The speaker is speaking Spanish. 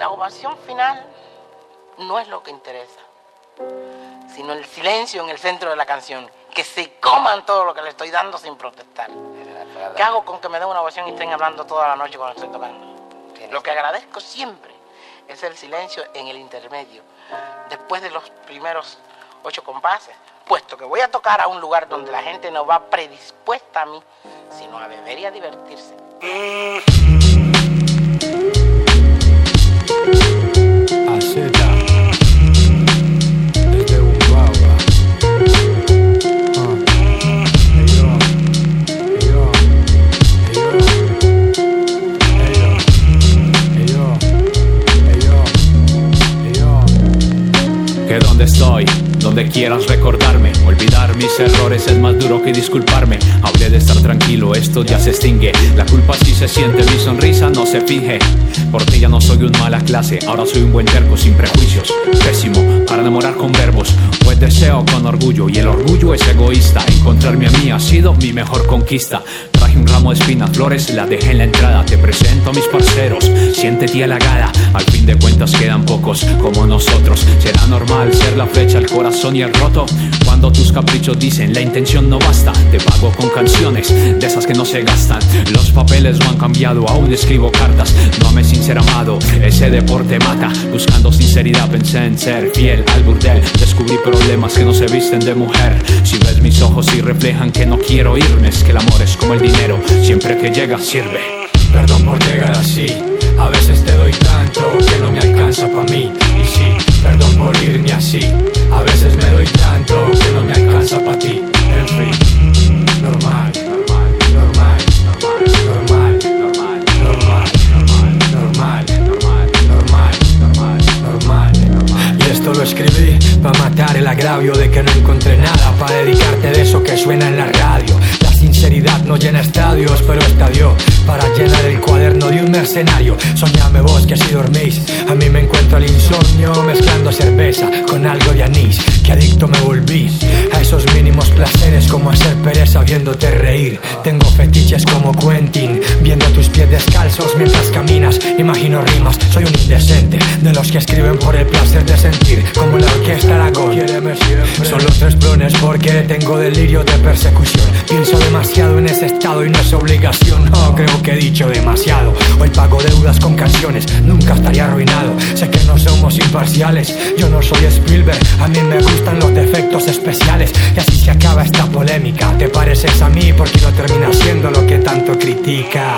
La ovación final no es lo que interesa, sino el silencio en el centro de la canción. Que se coman todo lo que le estoy dando sin protestar. ¿Qué hago con que me den una ovación y estén hablando toda la noche cuando estoy tocando? Lo que agradezco siempre es el silencio en el intermedio, después de los primeros ocho compases, puesto que voy a tocar a un lugar donde la gente no va predispuesta a mí, sino a beber y a divertirse. Que donde estoy, donde quieras recordarme. Olvidar mis errores es más duro que disculparme. Hablé de estar tranquilo, esto ya se extingue. La culpa sí se siente, mi sonrisa no se finge. Por ti ya no soy un mala clase, ahora soy un buen terco sin prejuicios. Pésimo para enamorar con verbos, pues deseo con orgullo y el orgullo es egoísta. Encontrarme a mí ha sido mi mejor conquista. Un ramo de espinas, flores, la dejé en la entrada. Te presento a mis parceros, siéntete halagada. Al fin de cuentas quedan pocos como nosotros. Será normal ser la flecha, el corazón y el roto. Cuando tus caprichos dicen la intención no basta, te pago con canciones de esas que no se gastan. Los papeles no han cambiado, aún escribo cartas. No me sin ser amado, ese deporte mata. Buscando sinceridad pensé en ser fiel al burdel. Descubrí problemas que no se visten de mujer. Si ves mis ojos y reflejan que no quiero irme, es que el amor es como el dinero, siempre que llega sirve. Perdón por llegar así. A veces te doy tanto que no me alcanza para mí. Agravio de que no encontré nada para dedicarte de eso que suena en la radio. La sinceridad no llena estadios, pero estadio para llenar el cuaderno de un mercenario. Soñame vos que si dormís, a mí me encuentro el insomnio mezclando cerveza con algo de anís. Que adicto me volví como hacer pereza viéndote reír. Tengo fetiches como Quentin, viendo tus pies descalzos mientras caminas. Imagino rimas, soy un indecente de los que escriben por el placer de sentir, como la orquesta Aragón. Son los tres blones porque tengo delirio de persecución. Pienso demasiado en ese estado y no es obligación. No creo que he dicho demasiado. Hoy pago deudas con canciones, nunca estaría arruinado. Sé que no somos imparciales, yo no soy Spielberg. A mí defectos especiales. Y así se acaba esta polémica. Te pareces a mí porque no termina siendo lo que tanto critica.